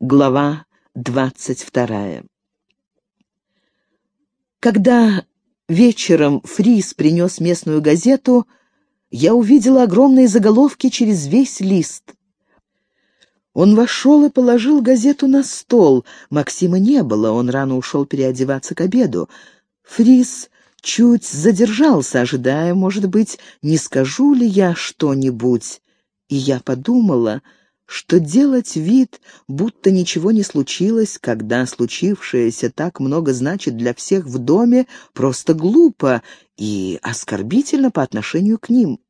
Глава двадцать вторая. Когда вечером Фрис принес местную газету, я увидела огромные заголовки через весь лист. Он вошел и положил газету на стол. Максима не было, он рано ушел переодеваться к обеду. Фрис чуть задержался, ожидая, может быть, не скажу ли я что-нибудь. И я подумала, что делать вид, будто ничего не случилось, когда случившееся так много значит для всех в доме, просто глупо и оскорбительно по отношению к ним.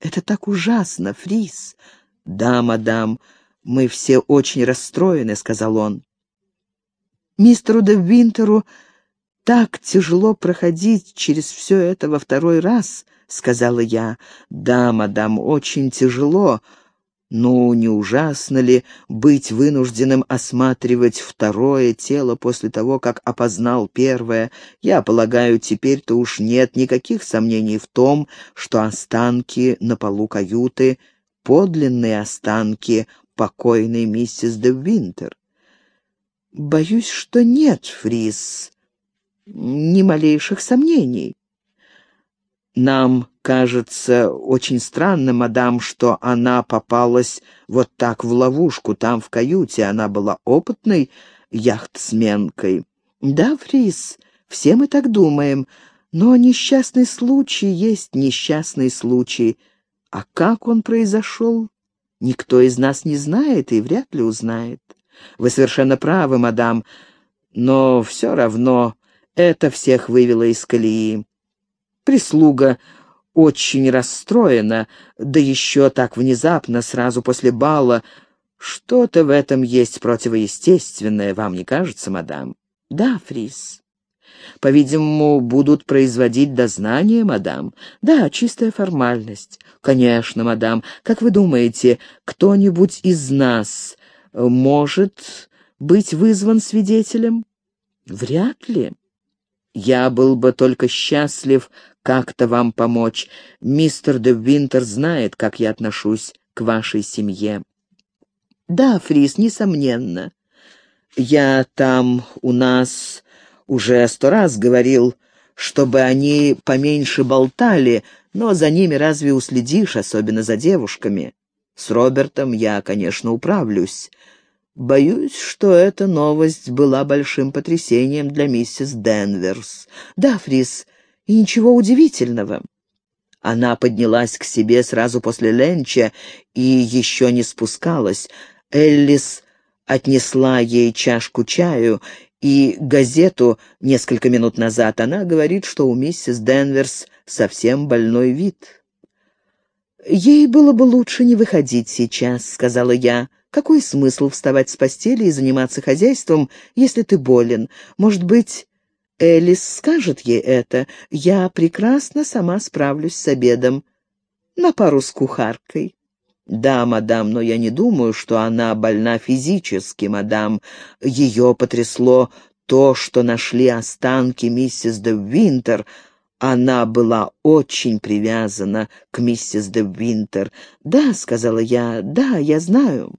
«Это так ужасно, Фрис!» «Да, мадам, мы все очень расстроены», — сказал он. Мистеру де Винтеру так тяжело проходить через все это во второй раз», — сказала я. «Да, мадам, очень тяжело. Ну, не ужасно ли быть вынужденным осматривать второе тело после того, как опознал первое? Я полагаю, теперь-то уж нет никаких сомнений в том, что останки на полу каюты — подлинные останки покойной миссис де Винтер». «Боюсь, что нет, Фрис», ни малейших сомнений. Нам кажется очень странно, мадам, что она попалась вот так в ловушку там, в каюте. Она была опытной яхтсменкой. Да, Фрис, все мы так думаем, но несчастный случай есть несчастный случай. А как он произошел, никто из нас не знает и вряд ли узнает. Вы совершенно правы, мадам, но все равно это всех вывело из колеи. Прислуга очень расстроена, да еще так внезапно, сразу после бала. Что-то в этом есть противоестественное, вам не кажется, мадам? Да, Фрис. По-видимому, будут производить дознание, мадам. Да, чистая формальность. Конечно, мадам. Как вы думаете, кто-нибудь из нас может быть вызван свидетелем? Вряд ли. Я был бы только счастлив как-то вам помочь. Мистер де Винтер знает, как я отношусь к вашей семье. Да, Фрис, несомненно. Я там у нас уже сто раз говорил, чтобы они поменьше болтали, но за ними разве уследишь, особенно за девушками? С Робертом я, конечно, управлюсь. Боюсь, что эта новость была большим потрясением для миссис Денверс. Да, Фрис, и ничего удивительного. Она поднялась к себе сразу после ленча и еще не спускалась. Эллис отнесла ей чашку чаю и газету несколько минут назад. Она говорит, что у миссис Денверс совсем больной вид. «Ей было бы лучше не выходить сейчас», — сказала я. Какой смысл вставать с постели и заниматься хозяйством, если ты болен? Может быть, Элис скажет ей это. Я прекрасно сама справлюсь с обедом. На пару с кухаркой. «Да, мадам, но я не думаю, что она больна физически, мадам. Ее потрясло то, что нашли останки миссис де Винтер. Она была очень привязана к миссис де Винтер. «Да», — сказала я, — «да, я знаю».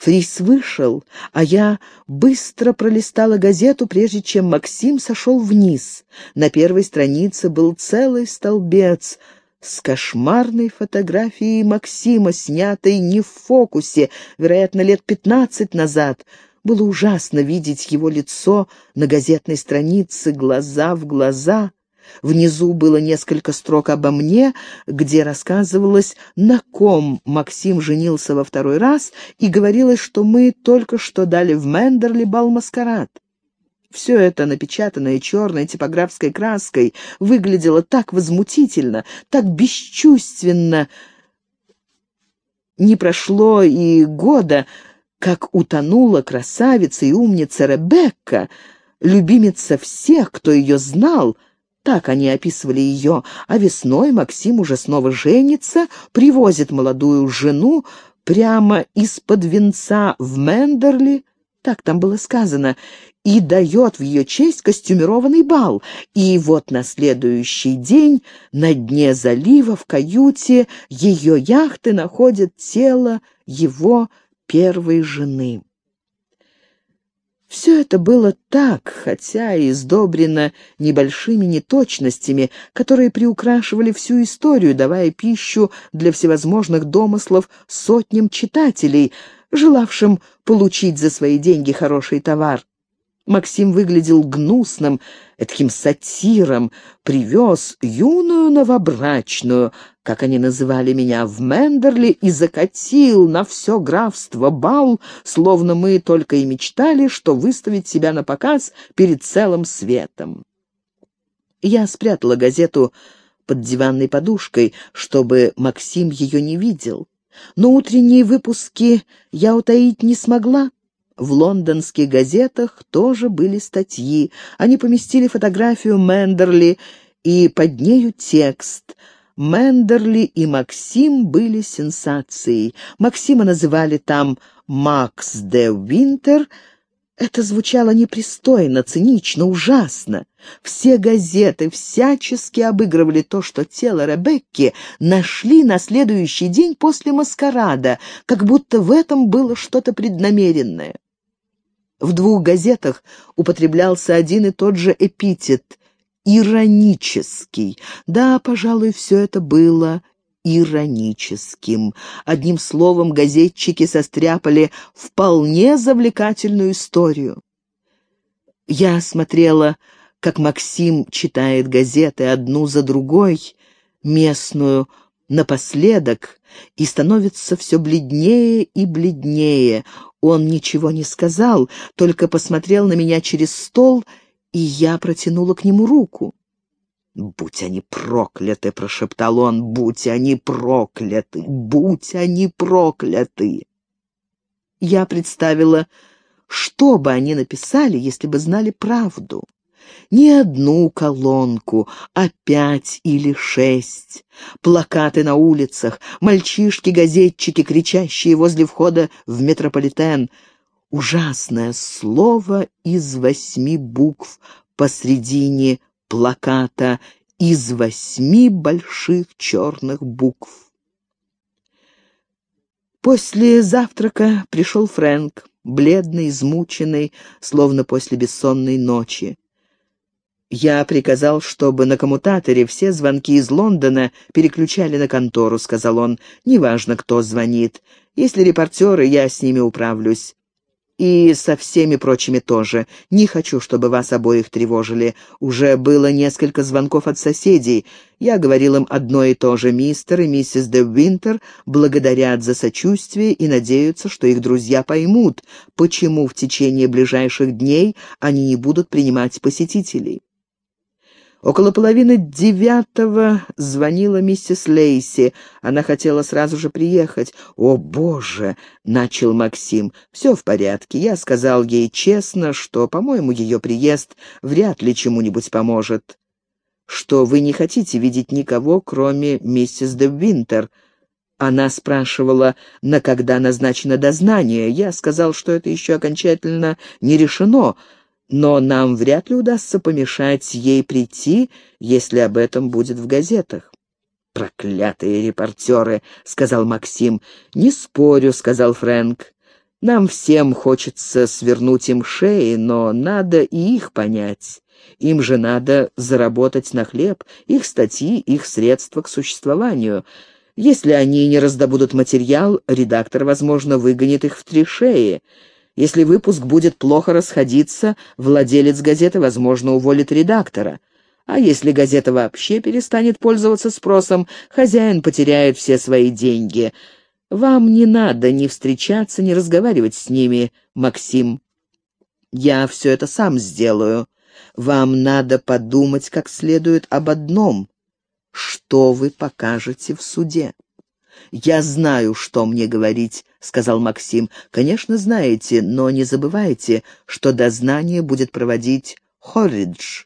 Фрис вышел, а я быстро пролистала газету, прежде чем Максим сошел вниз. На первой странице был целый столбец с кошмарной фотографией Максима, снятой не в фокусе, вероятно, лет пятнадцать назад. Было ужасно видеть его лицо на газетной странице, глаза в глаза — Внизу было несколько строк обо мне, где рассказывалось, на ком Максим женился во второй раз, и говорилось, что мы только что дали в Мендерли бал-маскарад. Все это, напечатанное черной типографской краской, выглядело так возмутительно, так бесчувственно. Не прошло и года, как утонула красавица и умница Ребекка, любимица всех, кто ее знал — так они описывали ее, а весной Максим уже снова женится, привозит молодую жену прямо из-под венца в Мендерли, так там было сказано, и дает в ее честь костюмированный бал. И вот на следующий день на дне залива в каюте ее яхты находят тело его первой жены. Все это было так, хотя и сдобрено небольшими неточностями, которые приукрашивали всю историю, давая пищу для всевозможных домыслов сотням читателей, желавшим получить за свои деньги хороший товар. Максим выглядел гнусным, таким сатиром, привез юную новобрачную, как они называли меня, в Мендерли и закатил на все графство бал, словно мы только и мечтали, что выставить себя на показ перед целым светом. Я спрятала газету под диванной подушкой, чтобы Максим ее не видел. Но утренние выпуски я утаить не смогла. В лондонских газетах тоже были статьи. Они поместили фотографию Мендерли и под нею текст. Мендерли и Максим были сенсацией. Максима называли там «Макс де Винтер», это звучало непристойно, цинично, ужасно. Все газеты всячески обыгрывали то, что тело Ребекки нашли на следующий день после маскарада, как будто в этом было что-то преднамеренное. В двух газетах употреблялся один и тот же эпитет — иронический. Да, пожалуй, все это было ироническим. Одним словом, газетчики состряпали вполне завлекательную историю. Я смотрела, как Максим читает газеты одну за другой, местную, напоследок, и становится все бледнее и бледнее. Он ничего не сказал, только посмотрел на меня через стол, и я протянула к нему руку. «Будь они прокляты!» — прошептал он. «Будь они прокляты! Будь они прокляты!» Я представила, что бы они написали, если бы знали правду. Не одну колонку, а пять или шесть. Плакаты на улицах, мальчишки-газетчики, кричащие возле входа в метрополитен. Ужасное слово из восьми букв посредине плаката из восьми больших черных букв. После завтрака пришел Фрэнк, бледный, измученный, словно после бессонной ночи. «Я приказал, чтобы на коммутаторе все звонки из Лондона переключали на контору», — сказал он. «Неважно, кто звонит. Если репортеры, я с ними управлюсь. И со всеми прочими тоже. Не хочу, чтобы вас обоих тревожили. Уже было несколько звонков от соседей. Я говорил им одно и то же. Мистер и миссис де Винтер благодарят за сочувствие и надеются, что их друзья поймут, почему в течение ближайших дней они не будут принимать посетителей. Около половины девятого звонила миссис Лейси. Она хотела сразу же приехать. «О, Боже!» — начал Максим. «Все в порядке. Я сказал ей честно, что, по-моему, ее приезд вряд ли чему-нибудь поможет. Что вы не хотите видеть никого, кроме миссис де Винтер». Она спрашивала, на когда назначено дознание. Я сказал, что это еще окончательно не решено, — но нам вряд ли удастся помешать ей прийти, если об этом будет в газетах. «Проклятые репортеры», — сказал Максим. «Не спорю», — сказал Фрэнк. «Нам всем хочется свернуть им шеи, но надо и их понять. Им же надо заработать на хлеб, их статьи, их средства к существованию». Если они не раздобудут материал, редактор, возможно, выгонит их в три шеи. Если выпуск будет плохо расходиться, владелец газеты, возможно, уволит редактора. А если газета вообще перестанет пользоваться спросом, хозяин потеряет все свои деньги. Вам не надо ни встречаться, ни разговаривать с ними, Максим. Я все это сам сделаю. Вам надо подумать как следует об одном. Что вы покажете в суде? «Я знаю, что мне говорить», — сказал Максим. «Конечно, знаете, но не забывайте, что дознание будет проводить Хорридж».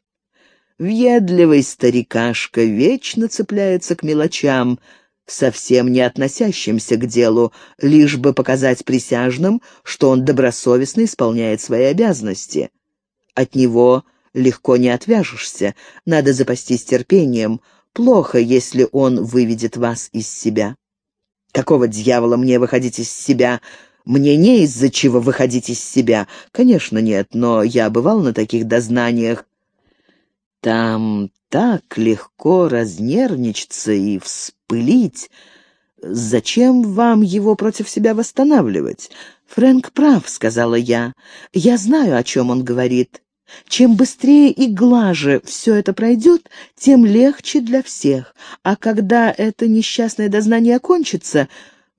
Въедливый старикашка вечно цепляется к мелочам, совсем не относящимся к делу, лишь бы показать присяжным, что он добросовестно исполняет свои обязанности. От него легко не отвяжешься, надо запастись терпением. Плохо, если он выведет вас из себя. Какого дьявола мне выходить из себя? Мне не из-за чего выходить из себя. Конечно, нет, но я бывал на таких дознаниях. Там так легко разнервничаться и вспылить. Зачем вам его против себя восстанавливать? Фрэнк прав, сказала я. Я знаю, о чем он говорит. Чем быстрее и глаже все это пройдет, тем легче для всех. А когда это несчастное дознание окончится,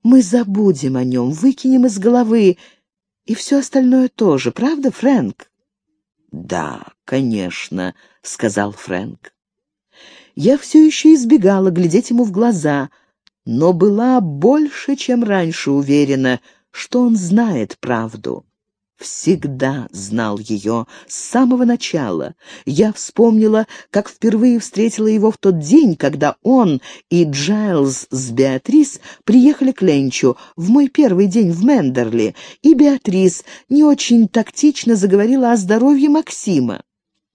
мы забудем о нем, выкинем из головы, и все остальное тоже, правда, Фрэнк? «Да, конечно», — сказал Фрэнк. Я все еще избегала глядеть ему в глаза, но была больше, чем раньше уверена, что он знает правду всегда знал ее с самого начала. Я вспомнила, как впервые встретила его в тот день, когда он и Джайлз с Беатрис приехали к Ленчу в мой первый день в Мендерли, и Беатрис не очень тактично заговорила о здоровье Максима.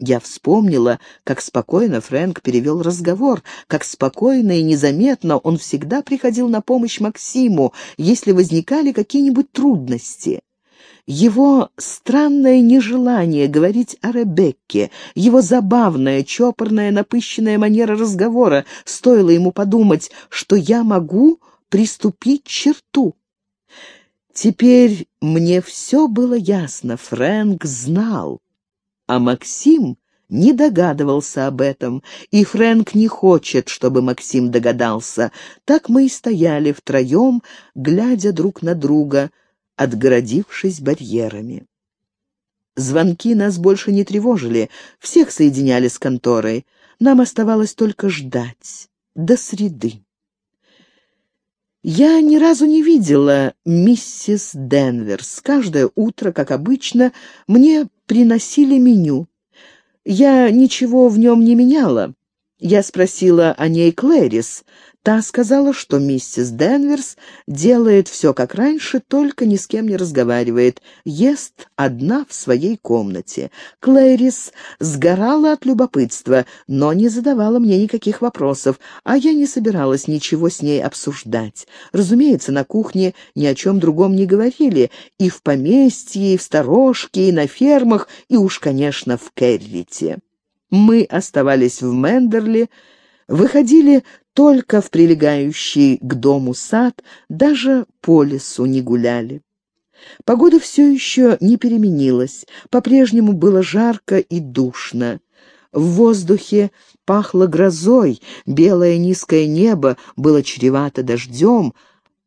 Я вспомнила, как спокойно Фрэнк перевел разговор, как спокойно и незаметно он всегда приходил на помощь Максиму, если возникали какие-нибудь трудности. Его странное нежелание говорить о Ребекке, его забавная, чопорная, напыщенная манера разговора, стоило ему подумать, что я могу приступить к черту. Теперь мне все было ясно, Фрэнк знал, а Максим не догадывался об этом, и Фрэнк не хочет, чтобы Максим догадался. Так мы и стояли втроем, глядя друг на друга — отгородившись барьерами. Звонки нас больше не тревожили, всех соединяли с конторой. Нам оставалось только ждать до среды. Я ни разу не видела миссис Денверс. Каждое утро, как обычно, мне приносили меню. Я ничего в нем не меняла. Я спросила о ней Клэрис. Та сказала, что миссис Денверс делает все как раньше, только ни с кем не разговаривает, ест одна в своей комнате. Клэрис сгорала от любопытства, но не задавала мне никаких вопросов, а я не собиралась ничего с ней обсуждать. Разумеется, на кухне ни о чем другом не говорили, и в поместье, и в сторожке, и на фермах, и уж, конечно, в Керрите. Мы оставались в Мендерли, выходили только в прилегающий к дому сад, даже по лесу не гуляли. Погода все еще не переменилась, по-прежнему было жарко и душно. В воздухе пахло грозой, белое низкое небо было чревато дождем,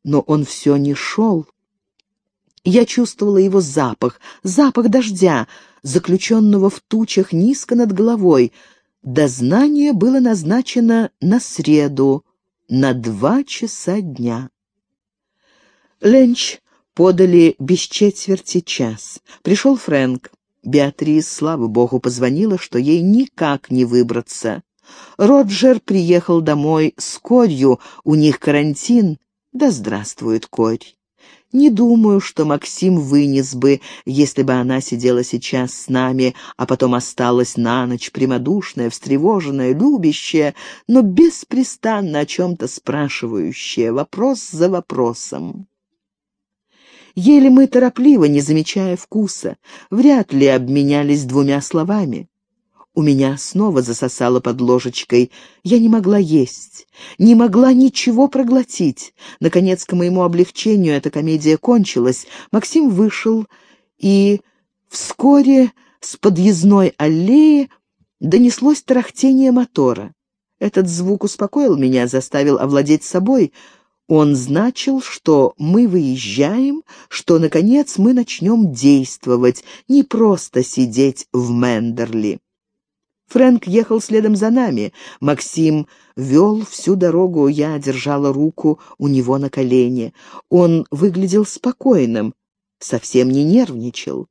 но он все не шел. Я чувствовала его запах, запах дождя, заключенного в тучах низко над головой. Дознание было назначено на среду, на два часа дня. Ленч подали без четверти час. Пришел Фрэнк. Беатрис, слава богу, позвонила, что ей никак не выбраться. Роджер приехал домой с корью, у них карантин. Да здравствует корь. Не думаю, что Максим вынес бы, если бы она сидела сейчас с нами, а потом осталась на ночь, прямодушная, встревоженная, любящая, но беспрестанно о чем-то спрашивающая, вопрос за вопросом. Ели мы торопливо, не замечая вкуса, вряд ли обменялись двумя словами. У меня снова засосало под ложечкой. Я не могла есть, не могла ничего проглотить. Наконец, к моему облегчению, эта комедия кончилась. Максим вышел, и вскоре с подъездной аллеи донеслось тарахтение мотора. Этот звук успокоил меня, заставил овладеть собой. Он значил, что мы выезжаем, что, наконец, мы начнем действовать, не просто сидеть в Мендерли. Фрэнк ехал следом за нами. Максим вел всю дорогу, я держала руку у него на колене. Он выглядел спокойным, совсем не нервничал.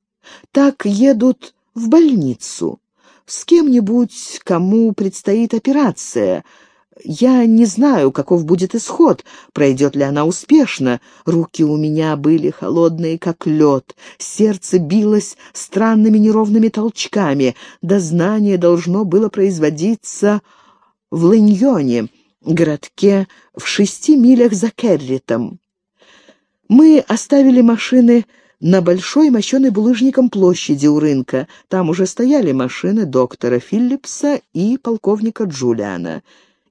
Так едут в больницу. С кем-нибудь, кому предстоит операция — я не знаю, каков будет исход, пройдет ли она успешно. Руки у меня были холодные, как лед, сердце билось странными неровными толчками. Дознание должно было производиться в Лыньоне, городке в шести милях за Керритом. Мы оставили машины на большой мощенной булыжником площади у рынка. Там уже стояли машины доктора Филлипса и полковника Джулиана.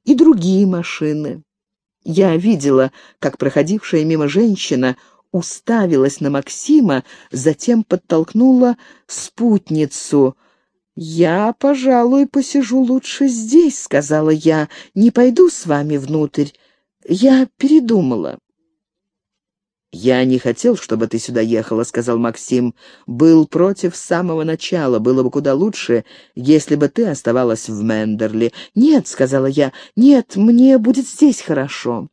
И другие машины. Я видела, как проходившая мимо женщина уставилась на Максима, затем подтолкнула спутницу. «Я, пожалуй, посижу лучше здесь», — сказала я, — «не пойду с вами внутрь. Я передумала». «Я не хотел, чтобы ты сюда ехала», — сказал Максим. «Был против с самого начала. Было бы куда лучше, если бы ты оставалась в Мендерли». «Нет», — сказала я, — «нет, мне будет здесь хорошо».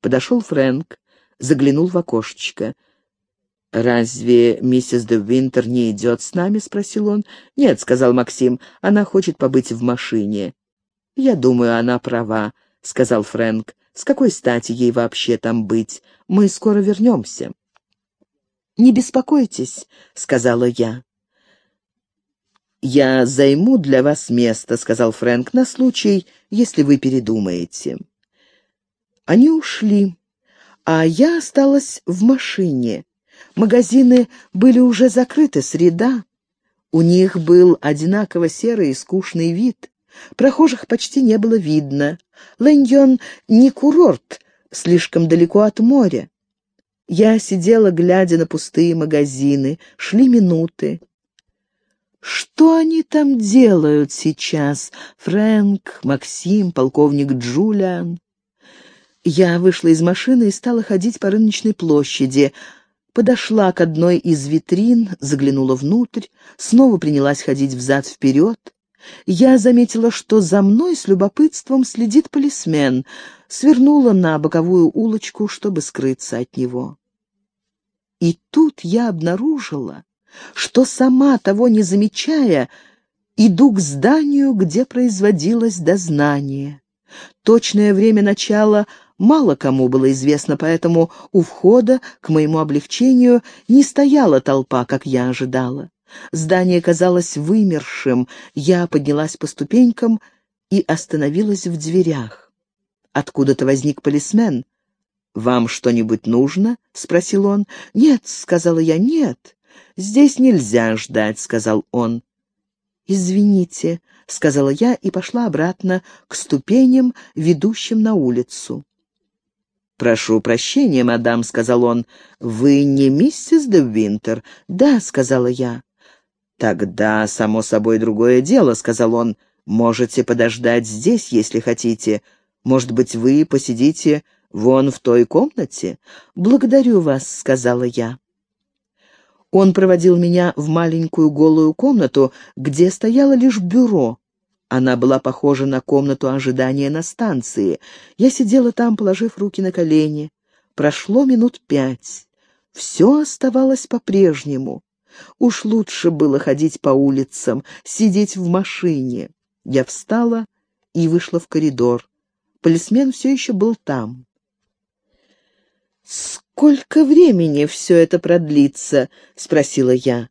Подошел Фрэнк, заглянул в окошечко. «Разве миссис де Винтер не идет с нами?» — спросил он. «Нет», — сказал Максим, — «она хочет побыть в машине». «Я думаю, она права», — сказал Фрэнк. «С какой стати ей вообще там быть? Мы скоро вернемся». «Не беспокойтесь», — сказала я. «Я займу для вас место», — сказал Фрэнк, — «на случай, если вы передумаете». Они ушли, а я осталась в машине. Магазины были уже закрыты, среда. У них был одинаково серый и скучный вид. Прохожих почти не было видно. Лэньон не курорт, слишком далеко от моря. Я сидела, глядя на пустые магазины. Шли минуты. Что они там делают сейчас? Фрэнк, Максим, полковник Джулиан. Я вышла из машины и стала ходить по рыночной площади. Подошла к одной из витрин, заглянула внутрь, снова принялась ходить взад-вперед. Я заметила, что за мной с любопытством следит полисмен, свернула на боковую улочку, чтобы скрыться от него. И тут я обнаружила, что сама, того не замечая, иду к зданию, где производилось дознание. Точное время начала мало кому было известно, поэтому у входа, к моему облегчению, не стояла толпа, как я ожидала. Здание казалось вымершим. Я поднялась по ступенькам и остановилась в дверях. Откуда-то возник полисмен. «Вам что-нибудь нужно?» — спросил он. «Нет», — сказала я, — «нет». «Здесь нельзя ждать», — сказал он. «Извините», — сказала я и пошла обратно к ступеням, ведущим на улицу. «Прошу прощения, мадам», — сказал он. «Вы не миссис де Винтер?» «Да», — сказала я. «Тогда, само собой, другое дело», — сказал он. «Можете подождать здесь, если хотите. Может быть, вы посидите вон в той комнате?» «Благодарю вас», — сказала я. Он проводил меня в маленькую голую комнату, где стояло лишь бюро. Она была похожа на комнату ожидания на станции. Я сидела там, положив руки на колени. Прошло минут пять. Все оставалось по-прежнему. Уж лучше было ходить по улицам, сидеть в машине. Я встала и вышла в коридор. Полисмен все еще был там. «Сколько времени все это продлится?» — спросила я.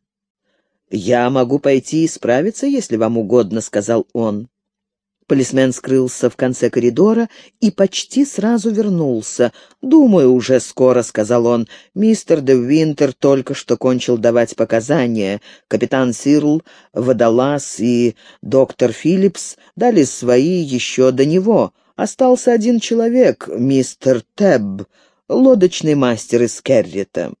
«Я могу пойти и справиться, если вам угодно», — сказал он. Полисмен скрылся в конце коридора и почти сразу вернулся. «Думаю, уже скоро», — сказал он. «Мистер де Винтер только что кончил давать показания. Капитан Сирл, Водолаз и доктор Филлипс дали свои еще до него. Остался один человек, мистер Тебб, лодочный мастер из Керрита».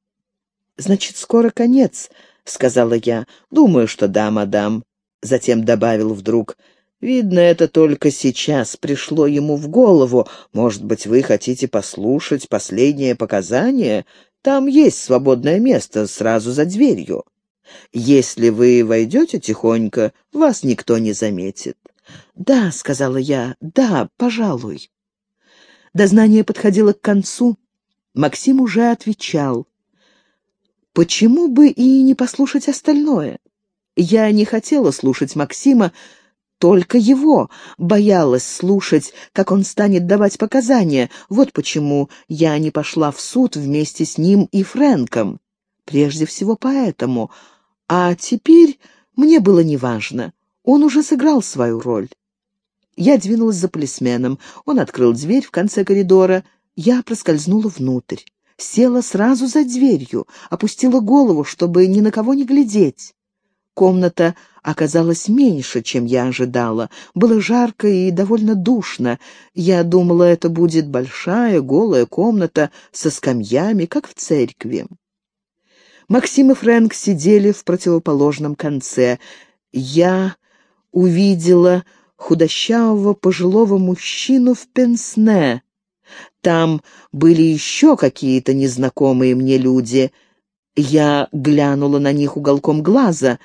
«Значит, скоро конец», — сказала я. «Думаю, что да, мадам». Затем добавил вдруг. «Видно, это только сейчас пришло ему в голову. Может быть, вы хотите послушать последнее показание? Там есть свободное место сразу за дверью. Если вы войдете тихонько, вас никто не заметит». «Да», — сказала я, — «да, пожалуй». Дознание подходило к концу. Максим уже отвечал. Почему бы и не послушать остальное? Я не хотела слушать Максима, только его, боялась слушать, как он станет давать показания. Вот почему я не пошла в суд вместе с ним и Фрэнком. Прежде всего поэтому. А теперь мне было неважно. Он уже сыграл свою роль. Я двинулась за полисменом. Он открыл дверь в конце коридора. Я проскользнула внутрь. села сразу за дверью, опустила голову, чтобы ни на кого не глядеть. Комната оказалась меньше, чем я ожидала. Было жарко и довольно душно. Я думала, это будет большая голая комната со скамьями, как в церкви. Максим и Фрэнк сидели в противоположном конце. Я увидела худощавого пожилого мужчину в пенсне. Там были еще какие-то незнакомые мне люди. Я глянула на них уголком глаза.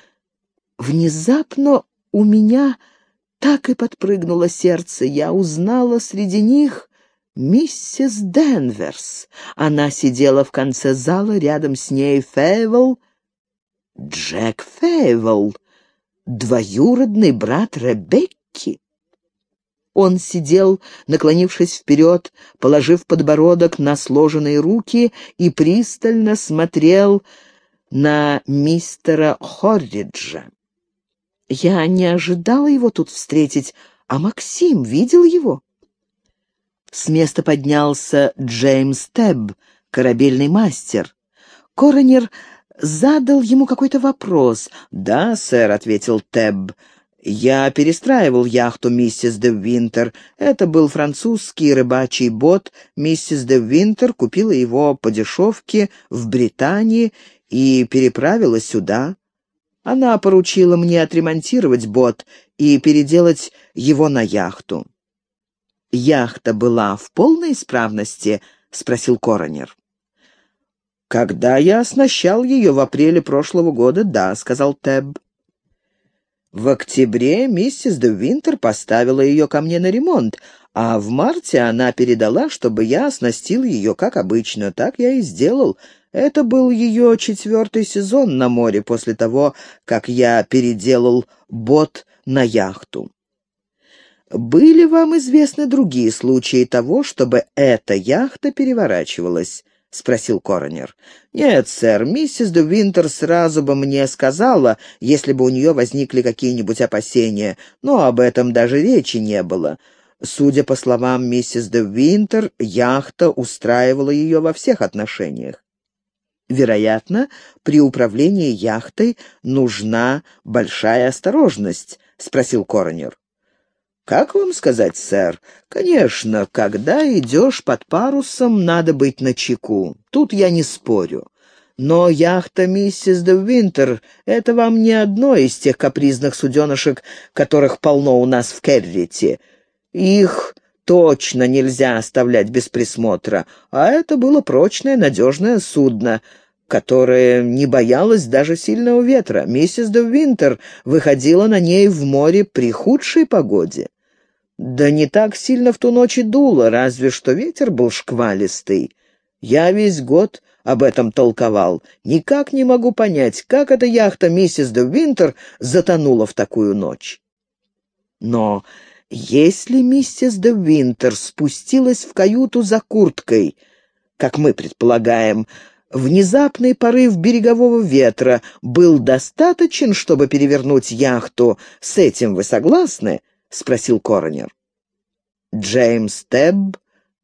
Внезапно у меня так и подпрыгнуло сердце. Я узнала среди них миссис Денверс. Она сидела в конце зала, рядом с ней Фейвел. Джек Фейвел, двоюродный брат Ребекки. Он сидел, наклонившись вперед, положив подбородок на сложенные руки и пристально смотрел на мистера Хорриджа. Я не ожидала его тут встретить, а Максим видел его. С места поднялся Джеймс Тебб, корабельный мастер. Коронер задал ему какой-то вопрос. «Да, сэр», — ответил Тебб, я перестраивал яхту миссис де Винтер. Это был французский рыбачий бот. Миссис де Винтер купила его по дешевке в Британии и переправила сюда. Она поручила мне отремонтировать бот и переделать его на яхту. «Яхта была в полной исправности?» — спросил Коронер. «Когда я оснащал ее в апреле прошлого года, да», — сказал Тебб. В октябре миссис де Винтер поставила ее ко мне на ремонт, а в марте она передала, чтобы я оснастил ее, как обычно. Так я и сделал. Это был ее четвертый сезон на море после того, как я переделал бот на яхту. Были вам известны другие случаи того, чтобы эта яхта переворачивалась? — спросил коронер. «Нет, сэр, миссис де Винтер сразу бы мне сказала, если бы у нее возникли какие-нибудь опасения, но об этом даже речи не было. Судя по словам миссис де Винтер, яхта устраивала ее во всех отношениях. Вероятно, при управлении яхтой нужна большая осторожность», — спросил коронер. «Как вам сказать, сэр? Конечно, когда идешь под парусом, надо быть начеку. Тут я не спорю. Но яхта миссис де Винтер — это вам не одно из тех капризных суденышек, которых полно у нас в Керрите. Их точно нельзя оставлять без присмотра, а это было прочное, надежное судно, которое не боялось даже сильного ветра. Миссис де Винтер выходила на ней в море при худшей погоде. Да не так сильно в ту ночь и дуло, разве что ветер был шквалистый. Я весь год об этом толковал. Никак не могу понять, как эта яхта миссис де Винтер затонула в такую ночь. Но если миссис де Винтер спустилась в каюту за курткой, как мы предполагаем, внезапный порыв берегового ветра был достаточен, чтобы перевернуть яхту, с этим вы согласны? — спросил коронер. Джеймс Тебб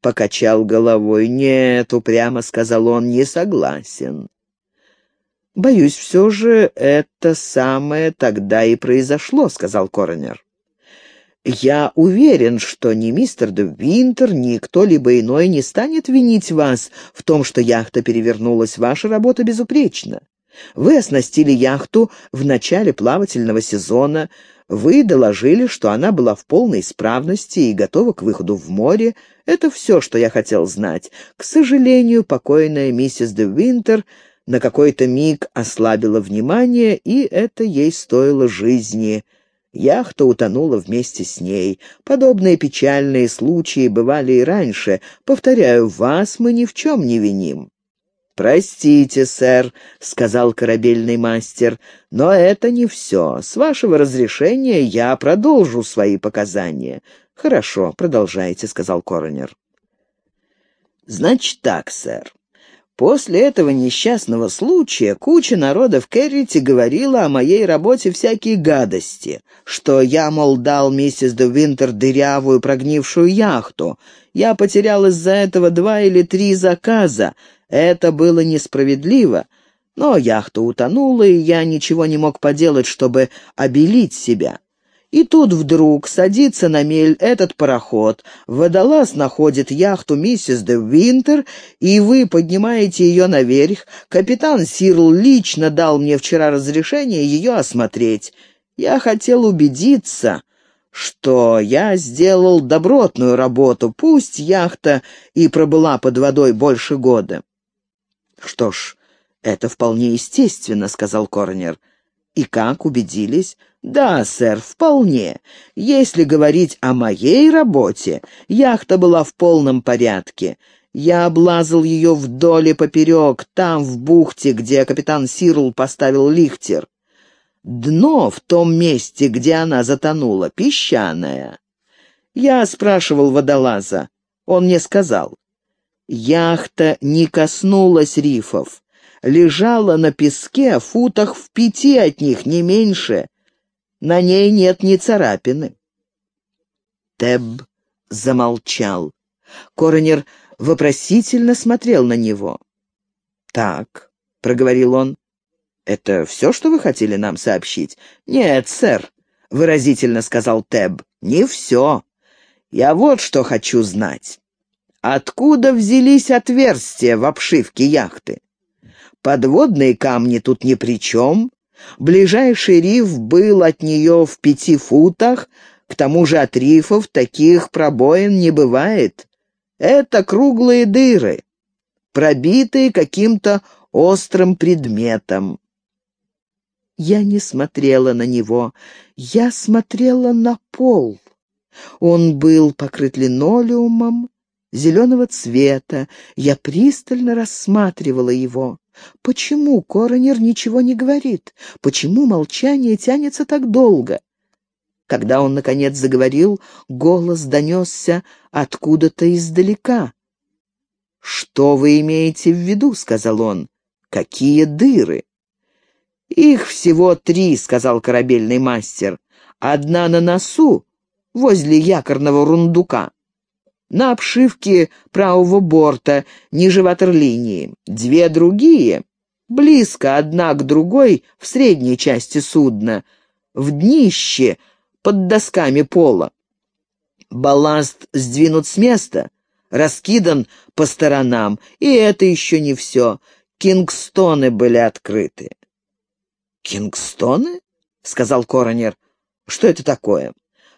покачал головой. «Нет, упрямо сказал он, не согласен». «Боюсь, все же это самое тогда и произошло», — сказал коронер. «Я уверен, что ни мистер де Винтер, ни кто-либо иной не станет винить вас в том, что яхта перевернулась. Ваша работа безупречна. Вы оснастили яхту в начале плавательного сезона, вы доложили, что она была в полной исправности и готова к выходу в море. Это все, что я хотел знать. К сожалению, покойная миссис де Винтер на какой-то миг ослабила внимание, и это ей стоило жизни. Яхта утонула вместе с ней. Подобные печальные случаи бывали и раньше. Повторяю, вас мы ни в чем не виним. «Простите, сэр», — сказал корабельный мастер, — «но это не все. С вашего разрешения я продолжу свои показания». «Хорошо, продолжайте», — сказал коронер. «Значит так, сэр. После этого несчастного случая куча народа в Керрите говорила о моей работе всякие гадости, что я, мол, дал миссис де Винтер дырявую прогнившую яхту. Я потерял из-за этого два или три заказа, Это было несправедливо, но яхта утонула, и я ничего не мог поделать, чтобы обелить себя. И тут вдруг садится на мель этот пароход, водолаз находит яхту миссис де Винтер, и вы поднимаете ее наверх. Капитан Сирл лично дал мне вчера разрешение ее осмотреть. Я хотел убедиться, что я сделал добротную работу, пусть яхта и пробыла под водой больше года. «Что ж, это вполне естественно», — сказал Корнер. «И как, убедились?» «Да, сэр, вполне. Если говорить о моей работе, яхта была в полном порядке. Я облазал ее вдоль и поперек, там, в бухте, где капитан Сирл поставил лихтер. Дно в том месте, где она затонула, песчаное. Я спрашивал водолаза. Он мне сказал. Яхта не коснулась рифов. Лежала на песке, футах в пяти от них, не меньше. На ней нет ни царапины. Теб замолчал. Коронер вопросительно смотрел на него. «Так», — проговорил он, — «это все, что вы хотели нам сообщить?» «Нет, сэр», — выразительно сказал Теб, — «не все. Я вот что хочу знать. Откуда взялись отверстия в обшивке яхты? Подводные камни тут ни при чем, Ближайший риф был от нее в пяти футах, к тому же от рифов таких пробоин не бывает. Это круглые дыры, пробитые каким-то острым предметом. Я не смотрела на него, я смотрела на пол. Он был покрыт линолеумом зеленого цвета, я пристально рассматривала его. Почему коронер ничего не говорит? Почему молчание тянется так долго? Когда он, наконец, заговорил, голос донесся откуда-то издалека. «Что вы имеете в виду?» — сказал он. «Какие дыры?» «Их всего три», — сказал корабельный мастер. «Одна на носу, возле якорного рундука на обшивке правого борта, ниже ватерлинии. Две другие, близко одна к другой, в средней части судна, в днище, под досками пола. Балласт сдвинут с места, раскидан по сторонам, и это еще не все. Кингстоны были открыты. «Кингстоны?» — сказал коронер. «Что это такое?»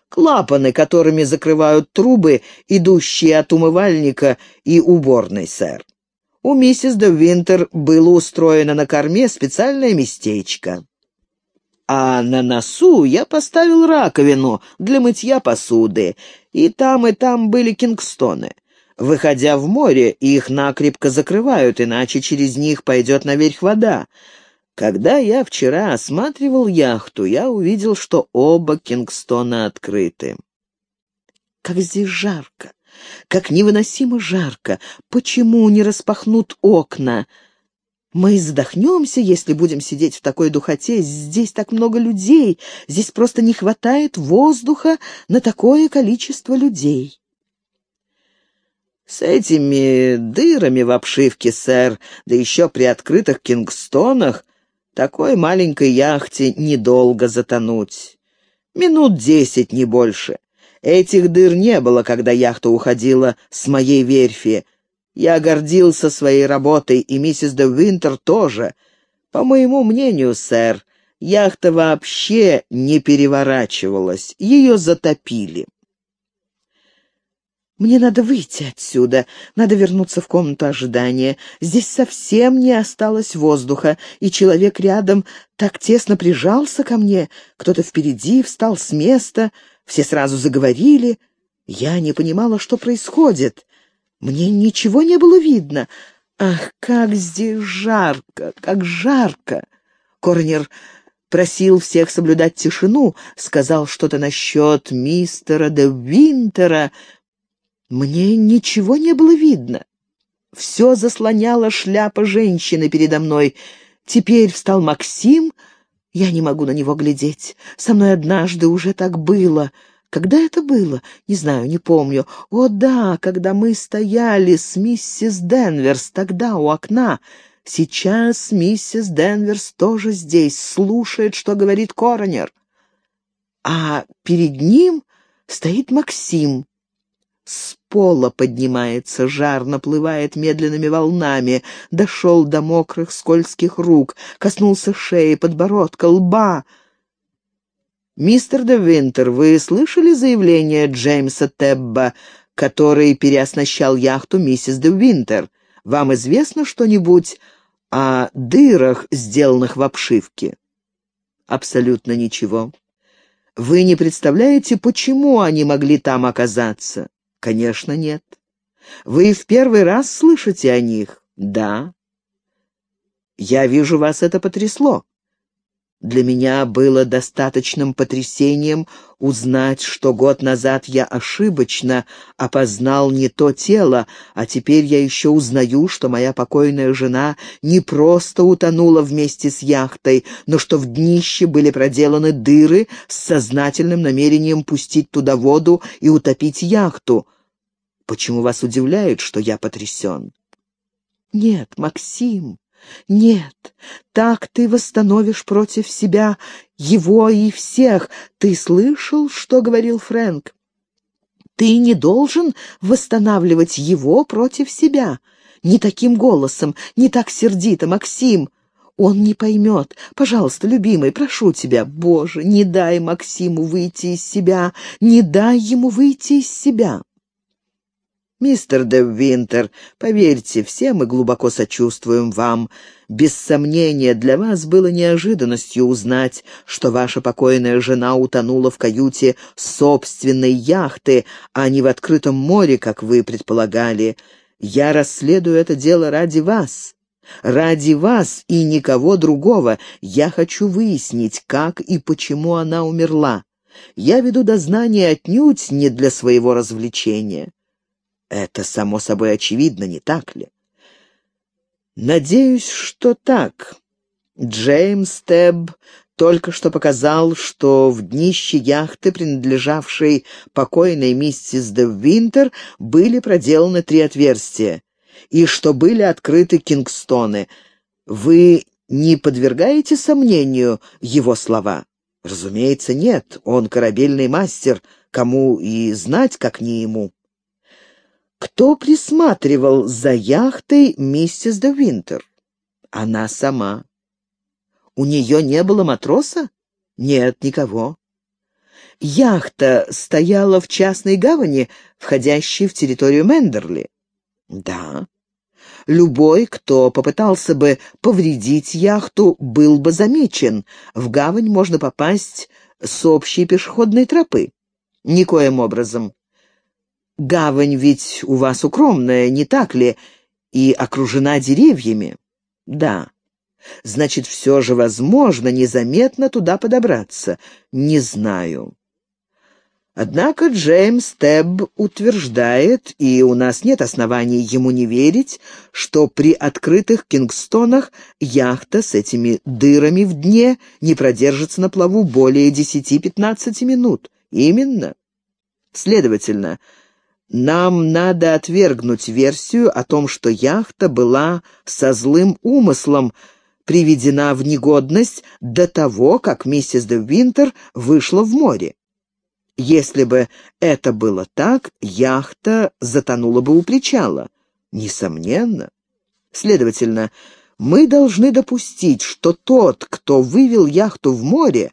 Клапаны, которыми закрывают трубы, идущие от умывальника и уборной, сэр. У миссис де Винтер было устроено на корме специальное местечко. А на носу я поставил раковину для мытья посуды, и там, и там были кингстоны. Выходя в море, их накрепко закрывают, иначе через них пойдет наверх вода. Когда я вчера осматривал яхту, я увидел, что оба Кингстона открыты. Как здесь жарко! Как невыносимо жарко! Почему не распахнут окна? Мы задохнемся, если будем сидеть в такой духоте. Здесь так много людей. Здесь просто не хватает воздуха на такое количество людей. С этими дырами в обшивке, сэр, да еще при открытых кингстонах, такой маленькой яхте недолго затонуть. Минут десять, не больше. Этих дыр не было, когда яхта уходила с моей верфи. Я гордился своей работой, и миссис де Винтер тоже. По моему мнению, сэр, яхта вообще не переворачивалась, ее затопили. Мне надо выйти отсюда, надо вернуться в комнату ожидания. Здесь совсем не осталось воздуха, и человек рядом так тесно прижался ко мне. Кто-то впереди встал с места, все сразу заговорили. Я не понимала, что происходит. Мне ничего не было видно. Ах, как здесь жарко, как жарко! Корнер просил всех соблюдать тишину, сказал что-то насчет мистера де Винтера, мне ничего не было видно. Все заслоняла шляпа женщины передо мной. Теперь встал Максим. Я не могу на него глядеть. Со мной однажды уже так было. Когда это было? Не знаю, не помню. О да, когда мы стояли с миссис Денверс тогда у окна. Сейчас миссис Денверс тоже здесь, слушает, что говорит коронер. А перед ним стоит Максим. С пола поднимается жар, наплывает медленными волнами, дошел до мокрых скользких рук, коснулся шеи, подбородка, лба — «Мистер де Винтер, вы слышали заявление Джеймса Тебба, который переоснащал яхту миссис де Винтер? Вам известно что-нибудь о дырах, сделанных в обшивке?» «Абсолютно ничего. Вы не представляете, почему они могли там оказаться?» «Конечно, нет. Вы в первый раз слышите о них?» «Да». «Я вижу, вас это потрясло. Для меня было достаточным потрясением узнать, что год назад я ошибочно опознал не то тело, а теперь я еще узнаю, что моя покойная жена не просто утонула вместе с яхтой, но что в днище были проделаны дыры с сознательным намерением пустить туда воду и утопить яхту. Почему вас удивляет, что я потрясен? Нет, Максим, нет, так ты восстановишь против себя его и всех. Ты слышал, что говорил Фрэнк? Ты не должен восстанавливать его против себя. Не таким голосом, не так сердито, Максим. Он не поймет. Пожалуйста, любимый, прошу тебя, Боже, не дай Максиму выйти из себя, не дай ему выйти из себя. «Мистер де Винтер, поверьте, все мы глубоко сочувствуем вам. Без сомнения, для вас было неожиданностью узнать, что ваша покойная жена утонула в каюте собственной яхты, а не в открытом море, как вы предполагали. Я расследую это дело ради вас». Ради вас и никого другого я хочу выяснить, как и почему она умерла. Я веду дознание отнюдь не для своего развлечения. Это само собой очевидно, не так ли? Надеюсь, что так. Джеймс Тебб только что показал, что в днище яхты, принадлежавшей покойной миссис де Винтер, были проделаны три отверстия, и что были открыты кингстоны. Вы не подвергаете сомнению его слова? Разумеется, нет. Он корабельный мастер, кому и знать, как не ему. Кто присматривал за яхтой миссис де Винтер? Она сама. У нее не было матроса? Нет, никого. Яхта стояла в частной гавани, входящей в территорию Мендерли. Да. Любой, кто попытался бы повредить яхту, был бы замечен. В гавань можно попасть с общей пешеходной тропы. Никоим образом. Гавань ведь у вас укромная, не так ли, и окружена деревьями? Да. Значит, все же возможно незаметно туда подобраться. Не знаю. Однако Джеймс Тебб утверждает, и у нас нет оснований ему не верить, что при открытых Кингстонах яхта с этими дырами в дне не продержится на плаву более 10-15 минут. Именно. Следовательно, нам надо отвергнуть версию о том, что яхта была со злым умыслом приведена в негодность до того, как миссис де Винтер вышла в море. Если бы это было так, яхта затонула бы у причала. Несомненно. Следовательно, мы должны допустить, что тот, кто вывел яхту в море,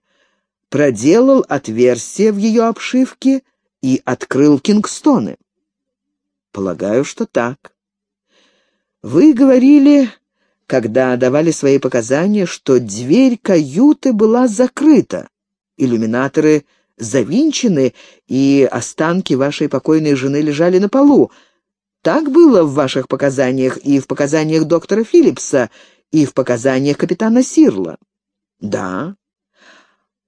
проделал отверстие в ее обшивке и открыл кингстоны. Полагаю, что так. Вы говорили, когда давали свои показания, что дверь каюты была закрыта, иллюминаторы завинчены, и останки вашей покойной жены лежали на полу. Так было в ваших показаниях и в показаниях доктора Филлипса, и в показаниях капитана Сирла? Да.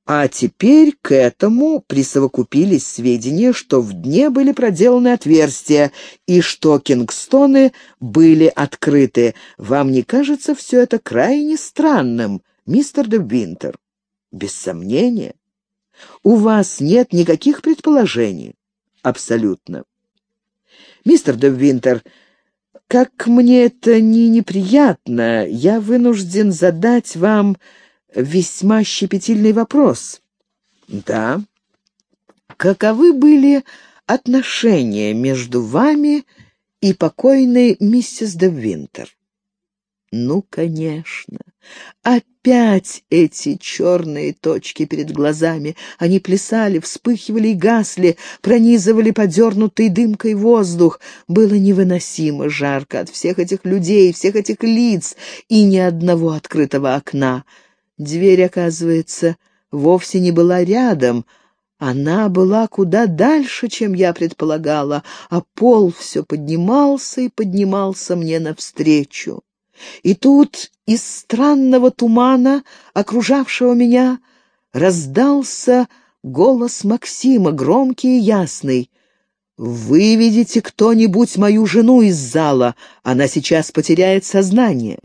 А теперь к этому присовокупились сведения, что в дне были проделаны отверстия и что кингстоны были открыты. Вам не кажется все это крайне странным, мистер де Винтер? Без сомнения. У вас нет никаких предположений? Абсолютно. Мистер де Винтер, как мне это не неприятно, я вынужден задать вам весьма щепетильный вопрос. Да. Каковы были отношения между вами и покойной миссис де Винтер? Ну, конечно. Опять эти черные точки перед глазами. Они плясали, вспыхивали и гасли, пронизывали подернутый дымкой воздух. Было невыносимо жарко от всех этих людей, всех этих лиц и ни одного открытого окна. Дверь, оказывается, вовсе не была рядом, она была куда дальше, чем я предполагала, а пол все поднимался и поднимался мне навстречу. И тут из странного тумана, окружавшего меня, раздался голос Максима, громкий и ясный. «Выведите кто-нибудь мою жену из зала, она сейчас потеряет сознание».